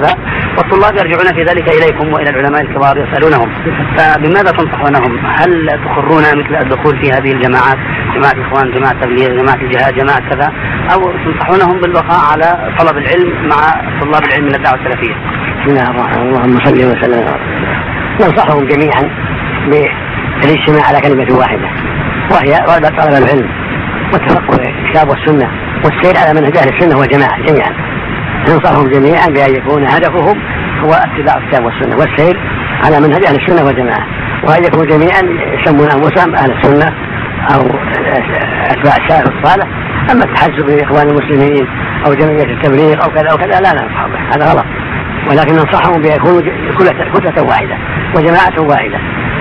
وكذا والطلاب يرجعون في ذلك إليكم وإلى العلماء الكبار يسألونهم. فبماذا تنصحونهم؟ هل تقرون مثل الدخول في هذه الجماعات؟ جماعة إخوان جماعة تبليغ جماعة الجهاد جماعة كذا؟ أو تنصحونهم بالبقاء على طلب العلم مع طلاب العلم من الدعوة السلفية؟ بسم الله الرحمن الرحيم. اللهم صل وسلم. ننصحهم جميعا بالاجتماع على كلمة واحدة وهي طلب العلم وتفقه الكتاب والسنة والسير على منهج أهل السنة والجماعة جميعا. ننصحهم جميعا بأن يكون هدفهم هو اتباع الكتاب والسنة والسير على منهج أهل السنة والجماعة وأن يكونوا جميعا يسمون أنفسهم أهل السنة أو أتباع السلف الصالح. أما التحزب لاخوان المسلمين أو جمعية التبليغ أو كذا أو كذا لا ننصح به هذا غلط. ولكن ننصحهم بأن يكونوا كتلة واحدة وجماعة واحدة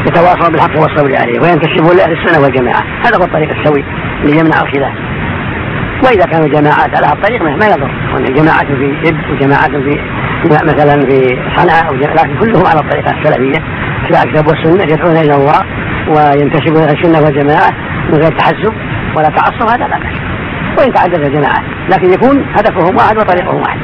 يتواصلون بالحق والصبر عليه وينتسبون لأهل السنة والجماعة. هذا هو الطريق السوي اللي يمنع الخلاف. وإذا كانوا جماعات على الطريق ما يضر. جماعة في اب وجماعه في مثلا في صنعاء لكن كلهم على الطريقة السلفية. اتباع الكتاب والسنة يدعون إلى الله وينتسبون إلى السنة والجماعة من غير تحزب ولا تعصب هذا لا بأس. وإن تعدد الجماعات لكن يكون هدفهم واحد وطريقهم واحد.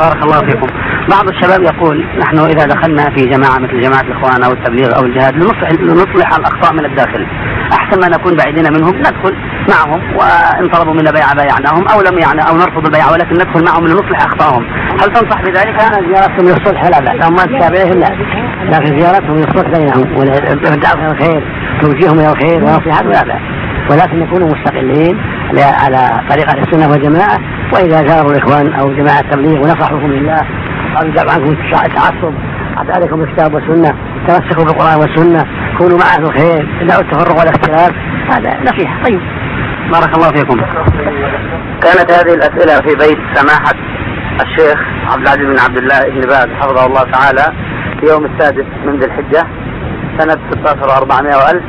بارك الله فيكم. بعض الشباب يقول نحن إذا دخلنا في جماعة مثل جماعة الإخوان أو التبليغ أو الجهاد لنصلح لنصلح الأخطاء من الداخل. أحسن ما نكون بعيدين منهم ندخل معهم وإن طلبوا منا بيعة بايعناهم أو لم يعني أو نرفض البيعة ولكن ندخل معهم لنصلح اخطائهم هل تنصح بذلك؟ زيارتهم للصلح لا باس ما تتابعهم لا. لكن زيارتهم للصلح بينهم والدعوة إلى الخير توجيههم إلى الخير ونصيحتهم لا باس ولكن يكونوا مستقلين على طريقة السنة والجماعة. وإذا زاروا الإخوان أو جماعة التبليغ ونصحوهم لله أو يدعوا عنكم التعصب عليكم الكتاب والسنة تمسكوا بالقرآن والسنة كونوا مع أهل الخير دعوا التفرق والاختلاف هذا نصيحة. طيب. بارك الله فيكم. كانت هذه الأسئلة في بيت سماحة الشيخ عبد العزيز بن عبد الله بن باز حفظه الله تعالى في يوم السادس من ذي الحجة سنة 16 و400 وألف.